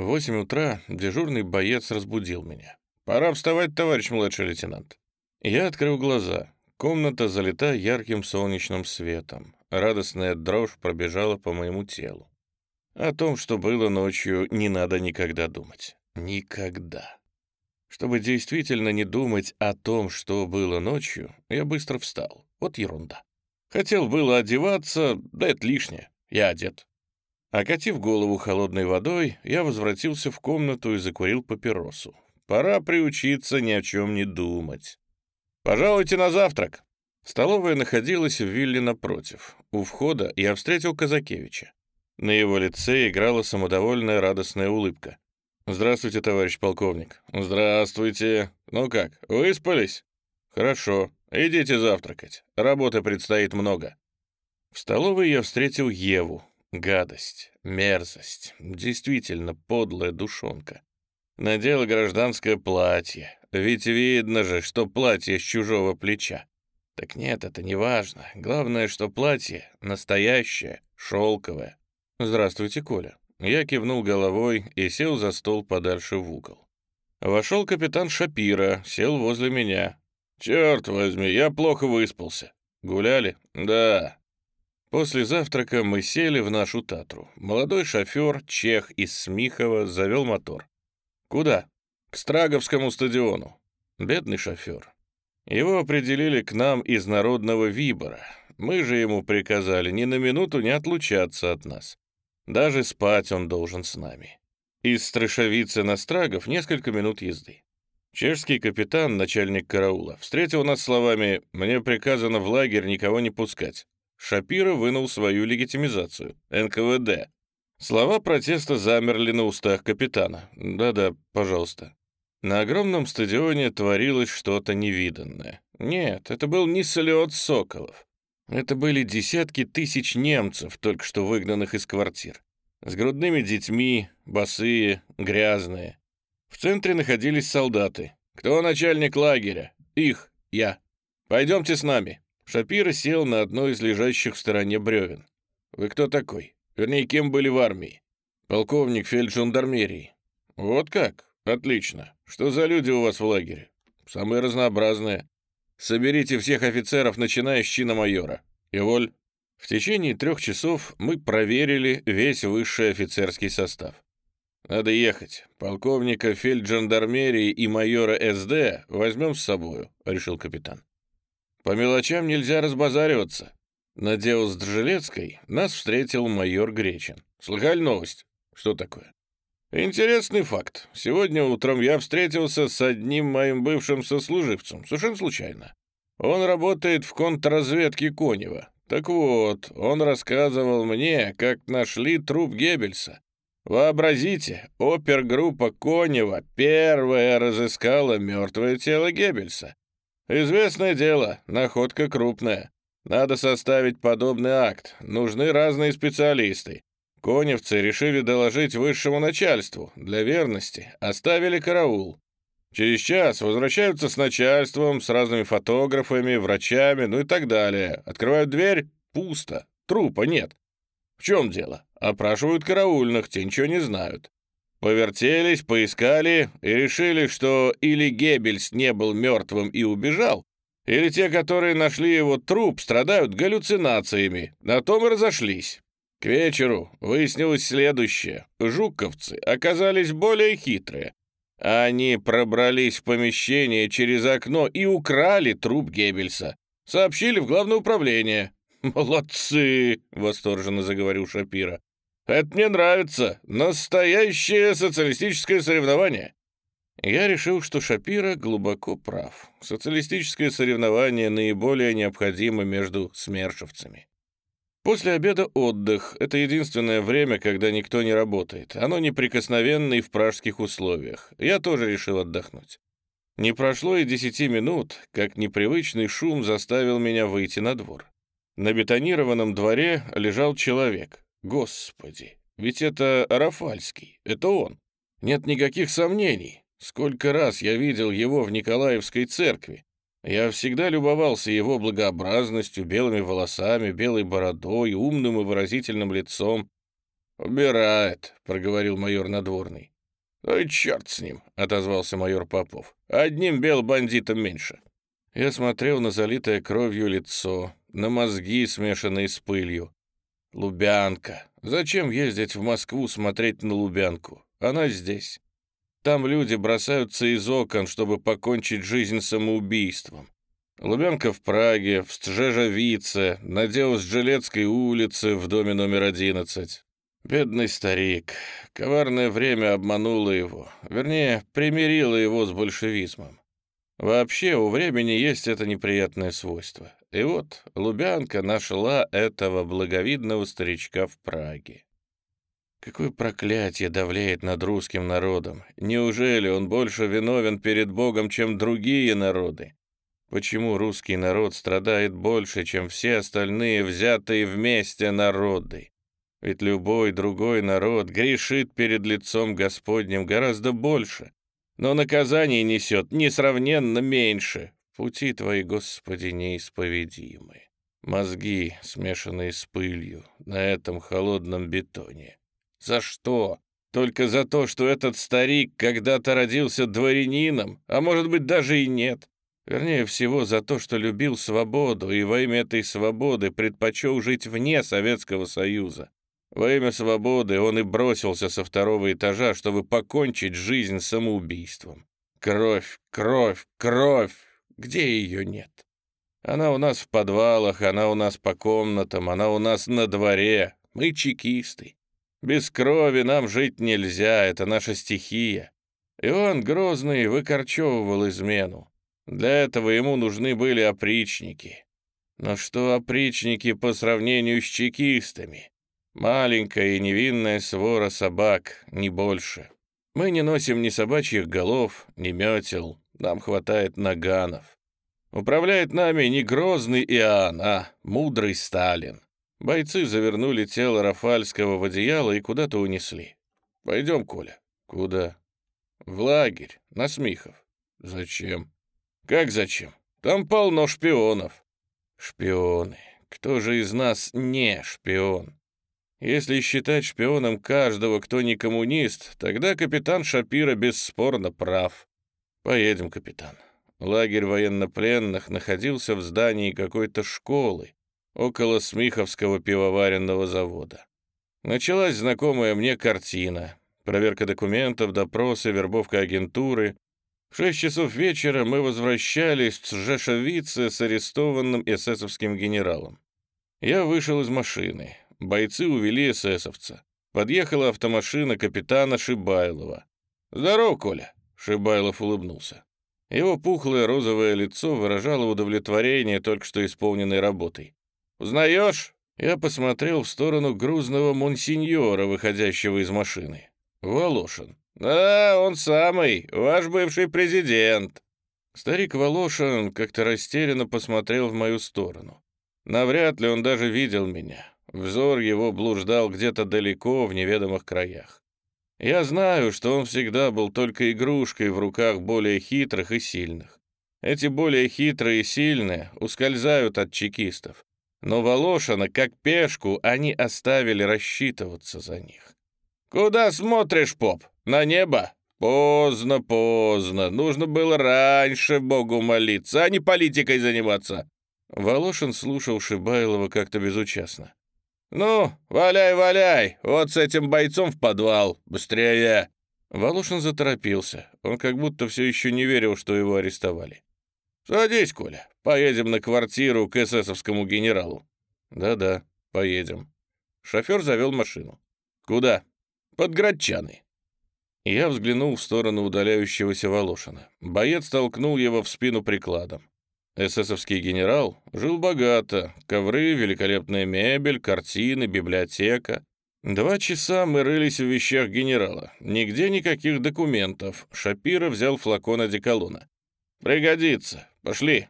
Восемь утра дежурный боец разбудил меня. «Пора вставать, товарищ младший лейтенант». Я открыл глаза. Комната залита ярким солнечным светом. Радостная дрожь пробежала по моему телу. О том, что было ночью, не надо никогда думать. Никогда. Чтобы действительно не думать о том, что было ночью, я быстро встал. Вот ерунда. Хотел было одеваться, да это лишнее. Я одет. Окатив голову холодной водой, я возвратился в комнату и закурил папиросу. Пора приучиться ни о чем не думать. «Пожалуйте на завтрак!» Столовая находилась в вилле напротив. У входа я встретил Казакевича. На его лице играла самодовольная радостная улыбка. «Здравствуйте, товарищ полковник». «Здравствуйте. Ну как, выспались?» «Хорошо. Идите завтракать. Работы предстоит много». В столовой я встретил Еву. Гадость, мерзость, действительно подлая душонка. Надела гражданское платье, ведь видно же, что платье с чужого плеча. Так нет, это не важно. Главное, что платье настоящее, шелковое. Здравствуйте, Коля. Я кивнул головой и сел за стол подальше в угол. Вошел капитан Шапира, сел возле меня. «Черт возьми, я плохо выспался». «Гуляли?» «Да». После завтрака мы сели в нашу Татру. Молодой шофер, чех из Смихова, завел мотор. «Куда?» «К Страговскому стадиону». Бедный шофер. Его определили к нам из народного вибора. Мы же ему приказали ни на минуту не отлучаться от нас. Даже спать он должен с нами. Из Страшовицы на Страгов несколько минут езды. Чешский капитан, начальник караула, встретил нас словами «Мне приказано в лагерь никого не пускать». Шапира вынул свою легитимизацию. НКВД. Слова протеста замерли на устах капитана. «Да-да, пожалуйста». На огромном стадионе творилось что-то невиданное. Нет, это был не слет соколов. Это были десятки тысяч немцев, только что выгнанных из квартир. С грудными детьми, босые, грязные. В центре находились солдаты. «Кто начальник лагеря?» «Их, я. Пойдемте с нами». Шапира сел на одно из лежащих в стороне бревен. «Вы кто такой? Вернее, кем были в армии?» «Полковник фельджандармерии». «Вот как? Отлично. Что за люди у вас в лагере?» «Самые разнообразные. Соберите всех офицеров, начиная с чина майора. И воль. В течение трех часов мы проверили весь высший офицерский состав. Надо ехать. Полковника фельджандармерии и майора СД возьмем с собою, решил капитан. По мелочам нельзя разбазариваться. На дело с Држелецкой нас встретил майор Гречин. Слыхали новость? Что такое? Интересный факт. Сегодня утром я встретился с одним моим бывшим сослуживцем, совершенно случайно. Он работает в контрразведке Конева. Так вот, он рассказывал мне, как нашли труп Геббельса. Вообразите, опергруппа Конева первая разыскала мертвое тело Геббельса. Известное дело, находка крупная. Надо составить подобный акт, нужны разные специалисты. Коневцы решили доложить высшему начальству. Для верности оставили караул. Через час возвращаются с начальством, с разными фотографами, врачами, ну и так далее. Открывают дверь — пусто, трупа нет. В чем дело? Опрашивают караульных, те ничего не знают. Повертелись, поискали и решили, что или Геббельс не был мертвым и убежал, или те, которые нашли его труп, страдают галлюцинациями. На том и разошлись. К вечеру выяснилось следующее. Жуковцы оказались более хитрые. Они пробрались в помещение через окно и украли труп Геббельса. Сообщили в главное управление. «Молодцы!» — восторженно заговорил Шапира. «Это мне нравится. Настоящее социалистическое соревнование». Я решил, что Шапира глубоко прав. Социалистическое соревнование наиболее необходимо между смершевцами. После обеда отдых — это единственное время, когда никто не работает. Оно неприкосновенно и в пражских условиях. Я тоже решил отдохнуть. Не прошло и десяти минут, как непривычный шум заставил меня выйти на двор. На бетонированном дворе лежал человек. Господи, ведь это Рафальский, это он. Нет никаких сомнений. Сколько раз я видел его в Николаевской церкви. Я всегда любовался его благообразностью, белыми волосами, белой бородой, умным и выразительным лицом. «Убирает», — проговорил майор Надворный. «Ну и черт с ним», — отозвался майор Попов. «Одним бел бандитом меньше». Я смотрел на залитое кровью лицо, на мозги, смешанные с пылью. Лубянка. Зачем ездить в Москву смотреть на Лубянку? Она здесь. Там люди бросаются из окон, чтобы покончить жизнь самоубийством. Лубянка в Праге, в Стржежовице, на Жилецкой улице в доме номер 11. Бедный старик. Коварное время обмануло его. Вернее, примирило его с большевизмом. Вообще, у времени есть это неприятное свойство. И вот Лубянка нашла этого благовидного старичка в Праге. Какое проклятие давляет над русским народом! Неужели он больше виновен перед Богом, чем другие народы? Почему русский народ страдает больше, чем все остальные взятые вместе народы? Ведь любой другой народ грешит перед лицом Господним гораздо больше, но наказание несет несравненно меньше. Пути твои, Господи, неисповедимы. Мозги, смешанные с пылью, на этом холодном бетоне. За что? Только за то, что этот старик когда-то родился дворянином, а может быть даже и нет. Вернее всего, за то, что любил свободу и во имя этой свободы предпочел жить вне Советского Союза. Во имя свободы он и бросился со второго этажа, чтобы покончить жизнь самоубийством. Кровь, кровь, кровь! Где ее нет? Она у нас в подвалах, она у нас по комнатам, она у нас на дворе. Мы чекисты. Без крови нам жить нельзя, это наша стихия. Иоанн Грозный выкорчевывал измену. Для этого ему нужны были опричники. Но что опричники по сравнению с чекистами? Маленькая и невинная свора собак, не больше. Мы не носим ни собачьих голов, ни метел, нам хватает наганов. Управляет нами не грозный Иоанн, а мудрый Сталин. Бойцы завернули тело Рафальского в одеяло и куда-то унесли. Пойдем, Коля. Куда? В лагерь, на Смихов. Зачем? Как зачем? Там полно шпионов. Шпионы. Кто же из нас не шпион? Если считать шпионом каждого, кто не коммунист, тогда капитан Шапира бесспорно прав. Поедем, капитан. Лагерь военнопленных находился в здании какой-то школы, около Смиховского пивоваренного завода. Началась знакомая мне картина. Проверка документов, допросы, вербовка агентуры, в шесть часов вечера мы возвращались с Жешовице с арестованным эсэсовским генералом. Я вышел из машины. Бойцы увели эсэсовца. Подъехала автомашина капитана Шибайлова. «Здорово, Коля!» — Шибайлов улыбнулся. Его пухлое розовое лицо выражало удовлетворение только что исполненной работой. «Узнаешь?» Я посмотрел в сторону грузного монсеньора, выходящего из машины. Волошин. «Да, он самый, ваш бывший президент». Старик Волошин как-то растерянно посмотрел в мою сторону. Навряд ли он даже видел меня. Взор его блуждал где-то далеко в неведомых краях. Я знаю, что он всегда был только игрушкой в руках более хитрых и сильных. Эти более хитрые и сильные ускользают от чекистов. Но Волошина, как пешку, они оставили рассчитываться за них. «Куда смотришь, поп? На небо? Поздно, поздно. Нужно было раньше Богу молиться, а не политикой заниматься». Волошин слушал Шибайлова как-то безучастно. «Ну, валяй, валяй, вот с этим бойцом в подвал, быстрее!» Волошин заторопился. Он как будто все еще не верил, что его арестовали. «Садись, Коля, поедем на квартиру к эсэсовскому генералу». «Да-да, поедем». Шофер завел машину. «Куда?» Под Градчаны. Я взглянул в сторону удаляющегося Волошина. Боец толкнул его в спину прикладом. Эсэсовский генерал жил богато. Ковры, великолепная мебель, картины, библиотека. Два часа мы рылись в вещах генерала. Нигде никаких документов. Шапира взял флакон одеколона. «Пригодится. Пошли».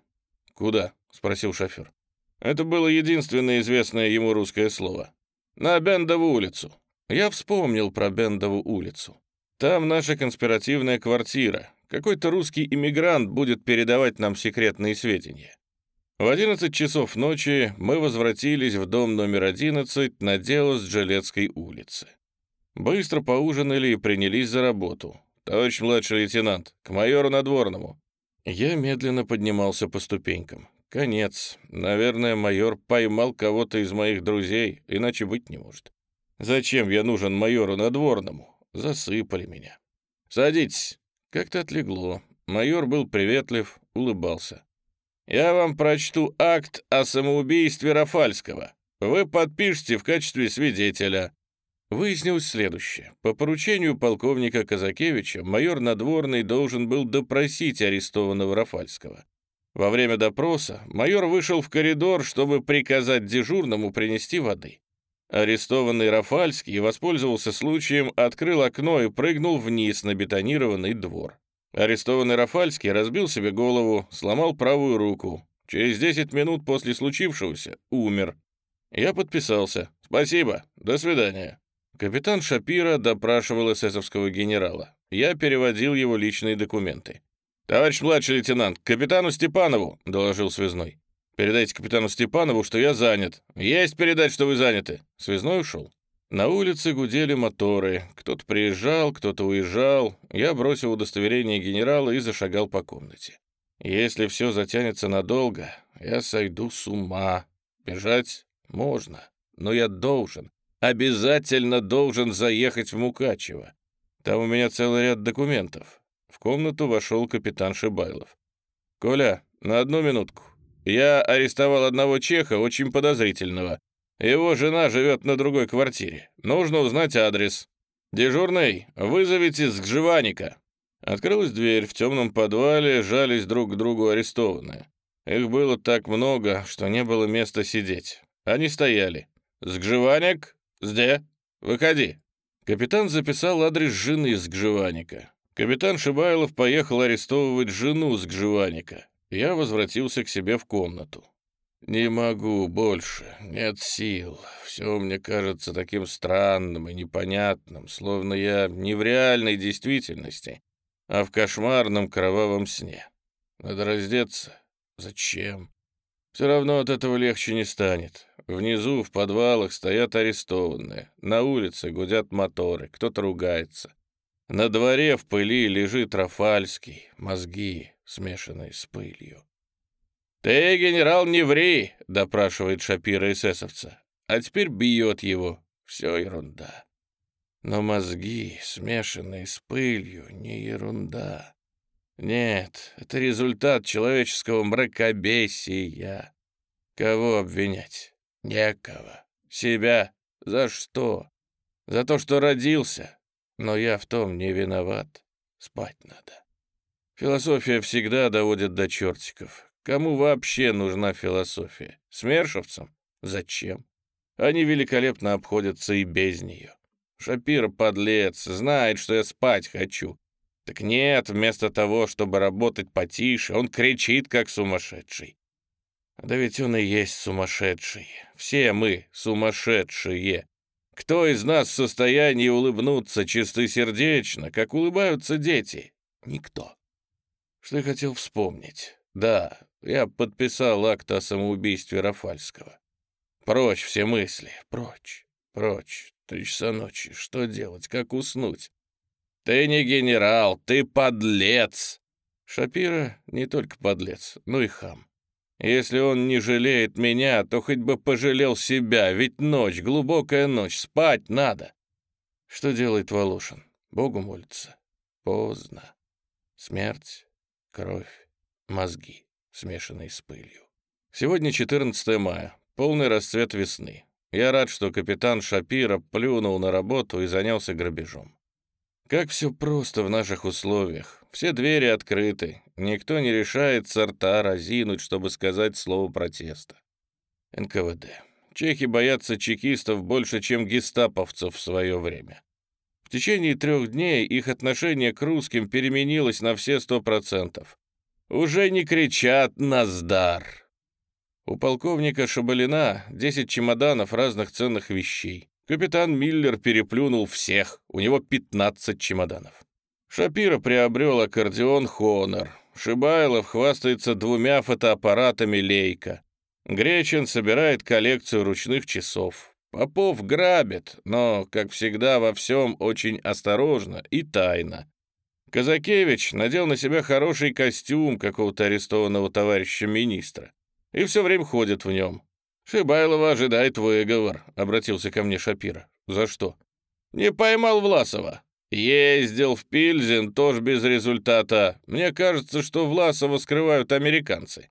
«Куда?» — спросил шофер. Это было единственное известное ему русское слово. «На Бендову улицу. Я вспомнил про Бендову улицу. Там наша конспиративная квартира. Какой-то русский иммигрант будет передавать нам секретные сведения. В 11 часов ночи мы возвратились в дом номер 11 на дело с Джелецкой улицы. Быстро поужинали и принялись за работу. «Товарищ младший лейтенант, к майору Надворному». Я медленно поднимался по ступенькам. Конец. Наверное, майор поймал кого-то из моих друзей, иначе быть не может. Зачем я нужен майору Надворному? Засыпали меня. «Садитесь». Как-то отлегло. Майор был приветлив, улыбался. «Я вам прочту акт о самоубийстве Рафальского. Вы подпишите в качестве свидетеля». Выяснилось следующее. По поручению полковника Казакевича майор Надворный должен был допросить арестованного Рафальского. Во время допроса майор вышел в коридор, чтобы приказать дежурному принести воды. Арестованный Рафальский воспользовался случаем, открыл окно и прыгнул вниз на бетонированный двор. Арестованный Рафальский разбил себе голову, сломал правую руку. Через 10 минут после случившегося умер. Я подписался. «Спасибо. До свидания». Капитан Шапира допрашивал эсэсовского генерала. Я переводил его личные документы. «Товарищ младший лейтенант, капитану Степанову», — доложил связной. «Передайте капитану Степанову, что я занят. Есть передать, что вы заняты». Связной ушел. На улице гудели моторы. Кто-то приезжал, кто-то уезжал. Я бросил удостоверение генерала и зашагал по комнате. Если все затянется надолго, я сойду с ума. Бежать можно, но я должен, обязательно должен заехать в Мукачево. Там у меня целый ряд документов. В комнату вошел капитан Шибайлов. «Коля, на одну минутку. Я арестовал одного чеха, очень подозрительного. Его жена живет на другой квартире. Нужно узнать адрес. Дежурный, вызовите Сгжеваника». Открылась дверь, в темном подвале жались друг к другу арестованные. Их было так много, что не было места сидеть. Они стояли. «Сгжеваник?» «Сде? Выходи». Капитан записал адрес жены Сгжеваника. Капитан Шибайлов поехал арестовывать жену Сгжеваника. Я возвратился к себе в комнату. «Не могу больше, нет сил. Все мне кажется таким странным и непонятным, словно я не в реальной действительности, а в кошмарном кровавом сне. Надо раздеться. Зачем? Все равно от этого легче не станет. Внизу, в подвалах, стоят арестованные. На улице гудят моторы, кто-то ругается. На дворе в пыли лежит Рафальский, мозги, смешанные с пылью. «Ты, генерал, не ври!» — допрашивает Шапира эсэсовца. А теперь бьет его. Все ерунда. Но мозги, смешанные с пылью, не ерунда. Нет, это результат человеческого мракобесия. Кого обвинять? Некого. Себя? За что? За то, что родился. Но я в том не виноват. Спать надо. Философия всегда доводит до чертиков. Кому вообще нужна философия? Смершевцам? Зачем? Они великолепно обходятся и без нее. Шапира подлец, знает, что я спать хочу. Так нет, вместо того, чтобы работать потише, он кричит, как сумасшедший. Да ведь он и есть сумасшедший. Все мы сумасшедшие. Кто из нас в состоянии улыбнуться чистосердечно, как улыбаются дети? Никто. Что я хотел вспомнить? Да, я подписал акт о самоубийстве Рафальского. Прочь все мысли, прочь, прочь. Три часа ночи. Что делать? Как уснуть? «Ты не генерал, ты подлец!» Шапира не только подлец, но и хам. Если он не жалеет меня, то хоть бы пожалел себя, ведь ночь, глубокая ночь, спать надо. Что делает Волошин? Богу молится. Поздно. Смерть, кровь, мозги, смешанные с пылью. Сегодня 14 мая, полный расцвет весны. Я рад, что капитан Шапира плюнул на работу и занялся грабежом. Как все просто в наших условиях. Все двери открыты. Никто не решает рта разинуть, чтобы сказать слово протеста. НКВД. Чехи боятся чекистов больше, чем гестаповцев в свое время. В течение трех дней их отношение к русским переменилось на все сто процентов. Уже не кричат «Наздар!». У полковника Шабалина 10 чемоданов разных ценных вещей. Капитан Миллер переплюнул всех, у него 15 чемоданов. Шапира приобрел аккордеон «Хонор». Шибайлов хвастается двумя фотоаппаратами «Лейка». Гречин собирает коллекцию ручных часов. Попов грабит, но, как всегда, во всем очень осторожно и тайно. Казакевич надел на себя хороший костюм какого-то арестованного товарища министра и все время ходит в нем. «Шибайлова ожидает выговор», — обратился ко мне Шапира. «За что?» «Не поймал Власова. Ездил в Пильзен, тоже без результата. Мне кажется, что Власова скрывают американцы».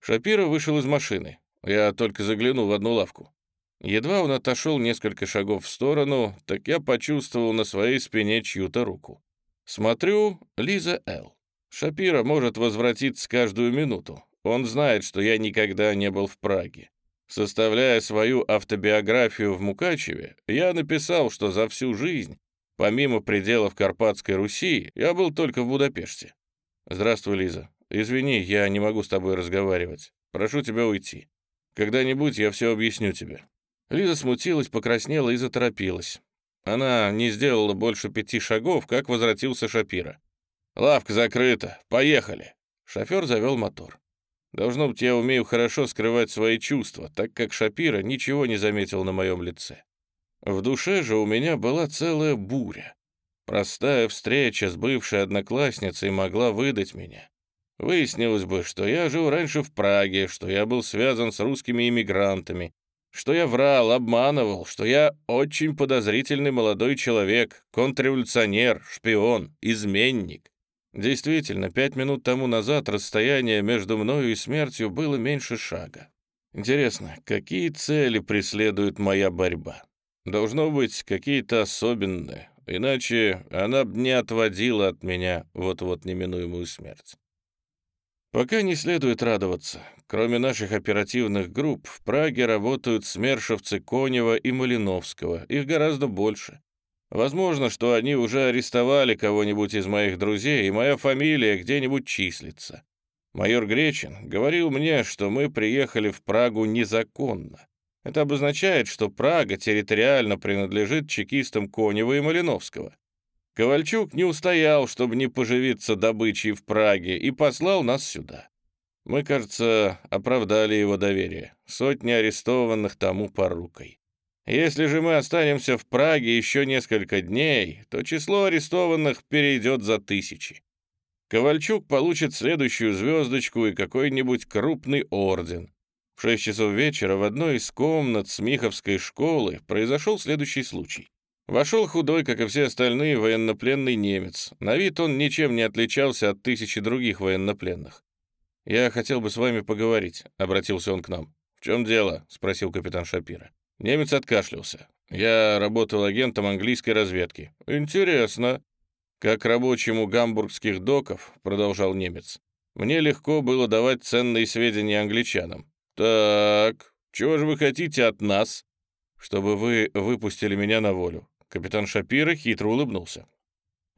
Шапира вышел из машины. Я только заглянул в одну лавку. Едва он отошел несколько шагов в сторону, так я почувствовал на своей спине чью-то руку. Смотрю, Лиза Л. Шапира может возвратиться каждую минуту. Он знает, что я никогда не был в Праге. Составляя свою автобиографию в Мукачеве, я написал, что за всю жизнь, помимо пределов Карпатской Руси, я был только в Будапеште. Здравствуй, Лиза. Извини, я не могу с тобой разговаривать. Прошу тебя уйти. Когда-нибудь я все объясню тебе. Лиза смутилась, покраснела и заторопилась. Она не сделала больше пяти шагов, как возвратился Шапира. «Лавка закрыта. Поехали!» Шофер завел мотор. Должно быть, я умею хорошо скрывать свои чувства, так как Шапира ничего не заметил на моем лице. В душе же у меня была целая буря. Простая встреча с бывшей одноклассницей могла выдать меня. Выяснилось бы, что я жил раньше в Праге, что я был связан с русскими иммигрантами, что я врал, обманывал, что я очень подозрительный молодой человек, контрреволюционер, шпион, изменник. Действительно, пять минут тому назад расстояние между мною и смертью было меньше шага. Интересно, какие цели преследует моя борьба? Должно быть, какие-то особенные, иначе она б не отводила от меня вот-вот неминуемую смерть. Пока не следует радоваться. Кроме наших оперативных групп, в Праге работают смершевцы Конева и Малиновского. Их гораздо больше. Возможно, что они уже арестовали кого-нибудь из моих друзей, и моя фамилия где-нибудь числится. Майор Гречин говорил мне, что мы приехали в Прагу незаконно. Это обозначает, что Прага территориально принадлежит чекистам Конева и Малиновского. Ковальчук не устоял, чтобы не поживиться добычей в Праге, и послал нас сюда. Мы, кажется, оправдали его доверие. Сотни арестованных тому порукой. Если же мы останемся в Праге еще несколько дней, то число арестованных перейдет за тысячи. Ковальчук получит следующую звездочку и какой-нибудь крупный орден. В шесть часов вечера в одной из комнат Смиховской школы произошел следующий случай. Вошел худой, как и все остальные, военнопленный немец. На вид он ничем не отличался от тысячи других военнопленных. «Я хотел бы с вами поговорить», — обратился он к нам. «В чем дело?» — спросил капитан Шапира. Немец откашлялся. «Я работал агентом английской разведки». «Интересно». «Как рабочему гамбургских доков», — продолжал немец, «мне легко было давать ценные сведения англичанам». «Так, чего же вы хотите от нас?» «Чтобы вы выпустили меня на волю. Капитан Шапира хитро улыбнулся.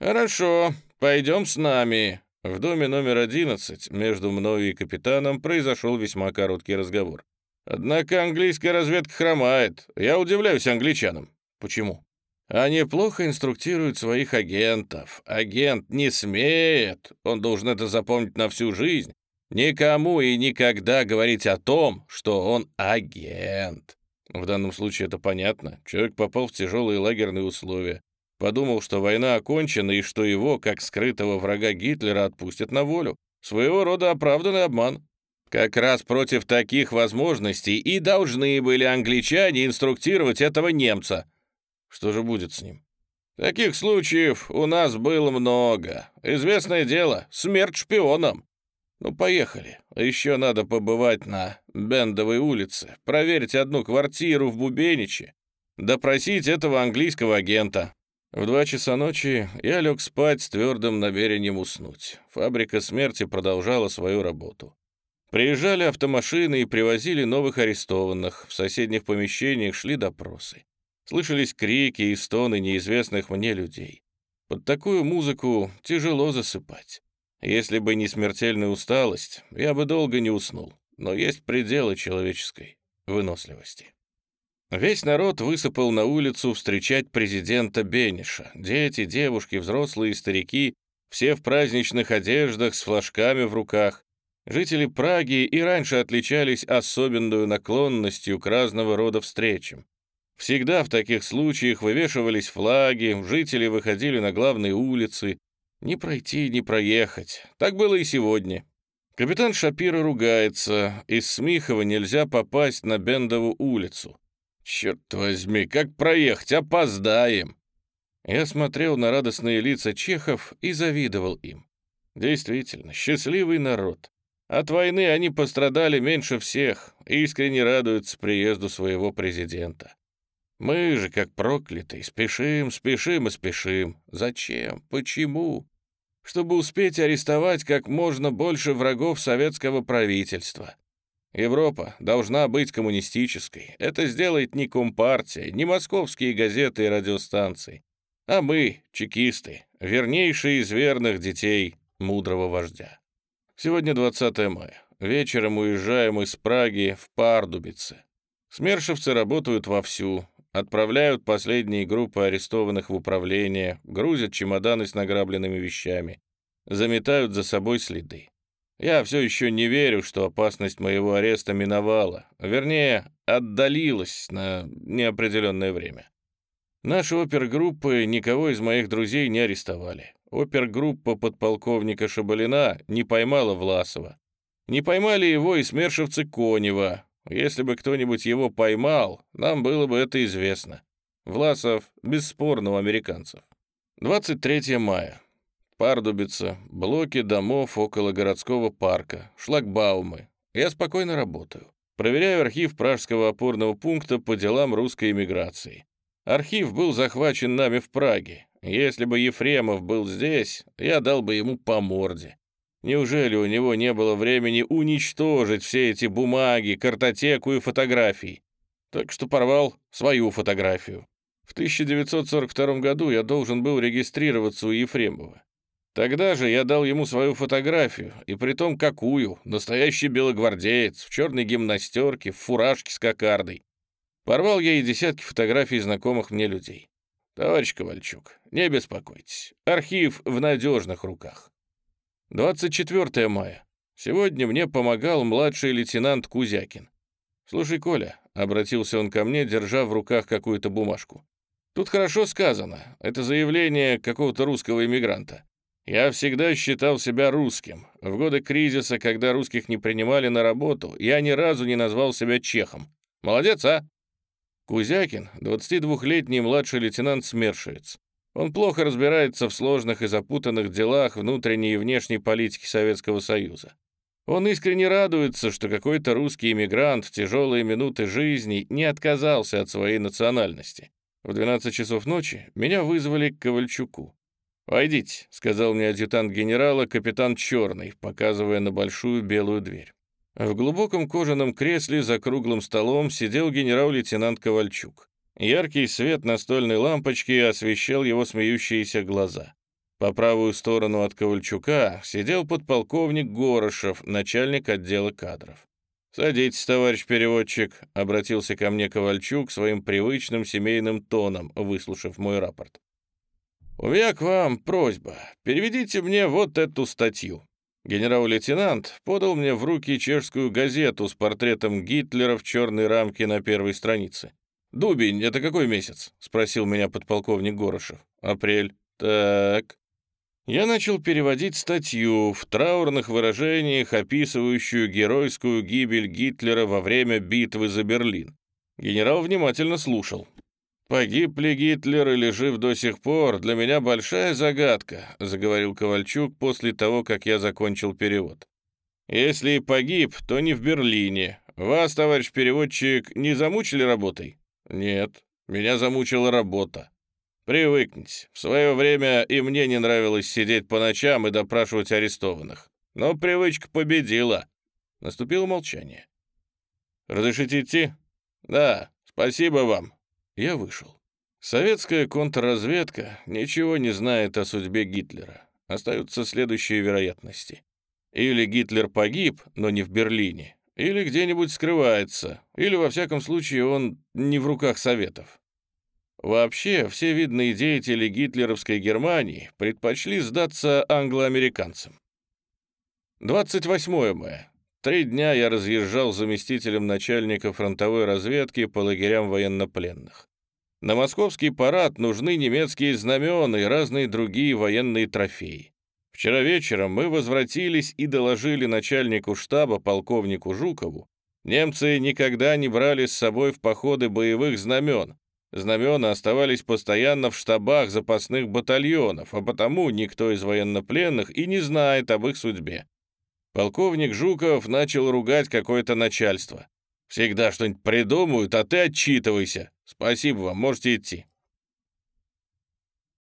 «Хорошо, пойдем с нами». В доме номер 11 между мною и капитаном произошел весьма короткий разговор. Однако английская разведка хромает. Я удивляюсь англичанам. Почему? Они плохо инструктируют своих агентов. Агент не смеет, он должен это запомнить на всю жизнь, никому и никогда говорить о том, что он агент. В данном случае это понятно. Человек попал в тяжелые лагерные условия. Подумал, что война окончена и что его, как скрытого врага Гитлера, отпустят на волю. Своего рода оправданный обман. Как раз против таких возможностей и должны были англичане инструктировать этого немца. Что же будет с ним? Таких случаев у нас было много. Известное дело — смерть шпионам. Ну, поехали. Еще надо побывать на Бендовой улице, проверить одну квартиру в Бубениче, допросить этого английского агента. В два часа ночи я лег спать с твердым намерением уснуть. Фабрика смерти продолжала свою работу. Приезжали автомашины и привозили новых арестованных. В соседних помещениях шли допросы. Слышались крики и стоны неизвестных мне людей. Под такую музыку тяжело засыпать. Если бы не смертельная усталость, я бы долго не уснул, но есть пределы человеческой выносливости. Весь народ высыпал на улицу встречать президента Бениша. Дети, девушки, взрослые старики, все в праздничных одеждах, с флажками в руках. Жители Праги и раньше отличались особенную наклонностью к разного рода встречам. Всегда в таких случаях вывешивались флаги, жители выходили на главные улицы. Не пройти, не проехать. Так было и сегодня. Капитан Шапира ругается. Из Смихова нельзя попасть на Бендову улицу. Черт возьми, как проехать? Опоздаем. Я смотрел на радостные лица чехов и завидовал им. Действительно, счастливый народ. От войны они пострадали меньше всех и искренне радуются приезду своего президента. Мы же, как проклятые, спешим, спешим и спешим. Зачем? Почему? Чтобы успеть арестовать как можно больше врагов советского правительства. Европа должна быть коммунистической. Это сделает не Компартия, не московские газеты и радиостанции, а мы, чекисты, вернейшие из верных детей мудрого вождя. Сегодня 20 мая. Вечером уезжаем из Праги в Пардубице. Смершевцы работают вовсю, отправляют последние группы арестованных в управление, грузят чемоданы с награбленными вещами, заметают за собой следы. Я все еще не верю, что опасность моего ареста миновала, вернее, отдалилась на неопределенное время. Наши опергруппы никого из моих друзей не арестовали. Опергруппа подполковника Шабалина не поймала Власова. Не поймали его и смершевцы Конева. Если бы кто-нибудь его поймал, нам было бы это известно. Власов бесспорно у американцев. 23 мая. Пардубица, блоки домов около городского парка, шлагбаумы. Я спокойно работаю. Проверяю архив Пражского опорного пункта по делам русской эмиграции. Архив был захвачен нами в Праге. Если бы Ефремов был здесь, я дал бы ему по морде. Неужели у него не было времени уничтожить все эти бумаги, картотеку и фотографии? Так что порвал свою фотографию. В 1942 году я должен был регистрироваться у Ефремова. Тогда же я дал ему свою фотографию, и при том какую, настоящий белогвардеец, в черной гимнастерке, в фуражке с кокардой. Порвал я и десятки фотографий знакомых мне людей. «Товарищ Ковальчук, не беспокойтесь. Архив в надежных руках». 24 мая. Сегодня мне помогал младший лейтенант Кузякин. «Слушай, Коля», — обратился он ко мне, держа в руках какую-то бумажку. «Тут хорошо сказано. Это заявление какого-то русского иммигранта. Я всегда считал себя русским. В годы кризиса, когда русских не принимали на работу, я ни разу не назвал себя чехом. Молодец, а?» Кузякин — 22-летний младший лейтенант Смершевец. Он плохо разбирается в сложных и запутанных делах внутренней и внешней политики Советского Союза. Он искренне радуется, что какой-то русский иммигрант в тяжелые минуты жизни не отказался от своей национальности. В 12 часов ночи меня вызвали к Ковальчуку. «Войдите», — сказал мне адъютант генерала, капитан Черный, показывая на большую белую дверь. В глубоком кожаном кресле за круглым столом сидел генерал-лейтенант Ковальчук. Яркий свет настольной лампочки освещал его смеющиеся глаза. По правую сторону от Ковальчука сидел подполковник Горошев, начальник отдела кадров. «Садитесь, товарищ переводчик», — обратился ко мне Ковальчук своим привычным семейным тоном, выслушав мой рапорт. «У меня к вам просьба. Переведите мне вот эту статью. Генерал-лейтенант подал мне в руки чешскую газету с портретом Гитлера в черной рамке на первой странице. «Дубень, это какой месяц?» — спросил меня подполковник Горошев. «Апрель». «Так». Я начал переводить статью в траурных выражениях, описывающую геройскую гибель Гитлера во время битвы за Берлин. Генерал внимательно слушал. «Погиб ли Гитлер или жив до сих пор, для меня большая загадка», заговорил Ковальчук после того, как я закончил перевод. «Если и погиб, то не в Берлине. Вас, товарищ переводчик, не замучили работой?» «Нет, меня замучила работа». «Привыкните. В свое время и мне не нравилось сидеть по ночам и допрашивать арестованных. Но привычка победила». Наступило молчание. «Разрешите идти?» «Да, спасибо вам. Я вышел. Советская контрразведка ничего не знает о судьбе Гитлера. Остаются следующие вероятности. Или Гитлер погиб, но не в Берлине, или где-нибудь скрывается, или, во всяком случае, он не в руках Советов. Вообще, все видные деятели гитлеровской Германии предпочли сдаться англоамериканцам. 28 мая. Три дня я разъезжал заместителем начальника фронтовой разведки по лагерям военнопленных. На московский парад нужны немецкие знамена и разные другие военные трофеи. Вчера вечером мы возвратились и доложили начальнику штаба полковнику Жукову, немцы никогда не брали с собой в походы боевых знамен. Знамена оставались постоянно в штабах запасных батальонов, а потому никто из военнопленных и не знает об их судьбе. Полковник Жуков начал ругать какое-то начальство. «Всегда что-нибудь придумают, а ты отчитывайся. Спасибо вам, можете идти».